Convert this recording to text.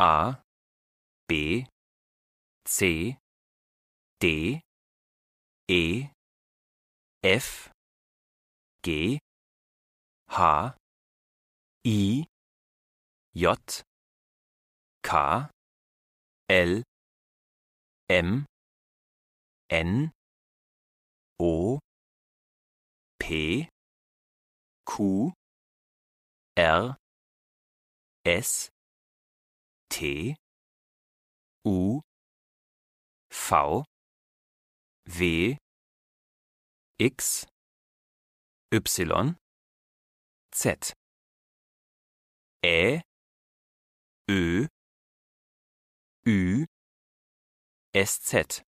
A, B, C, D, E, F, G, H, I, J, K, L, M, N, O, P, Q, R, S, T, U, V, W, X, Y, Z, Ä, Ö, Ü, SZ